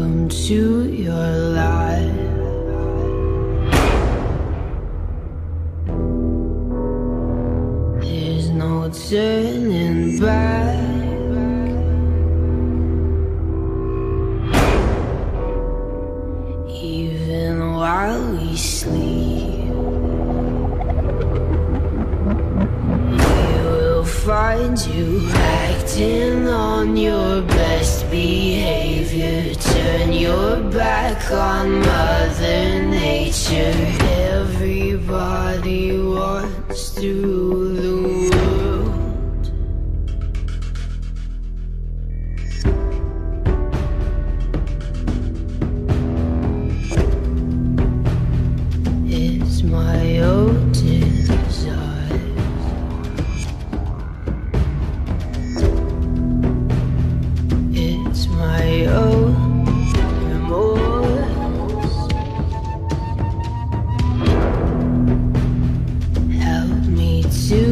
Welcome to your life. There's no turning back. Even while we sleep, we will find you acting on your best behavior if you turn your back on Mother Nature. Everybody wants to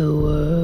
the world.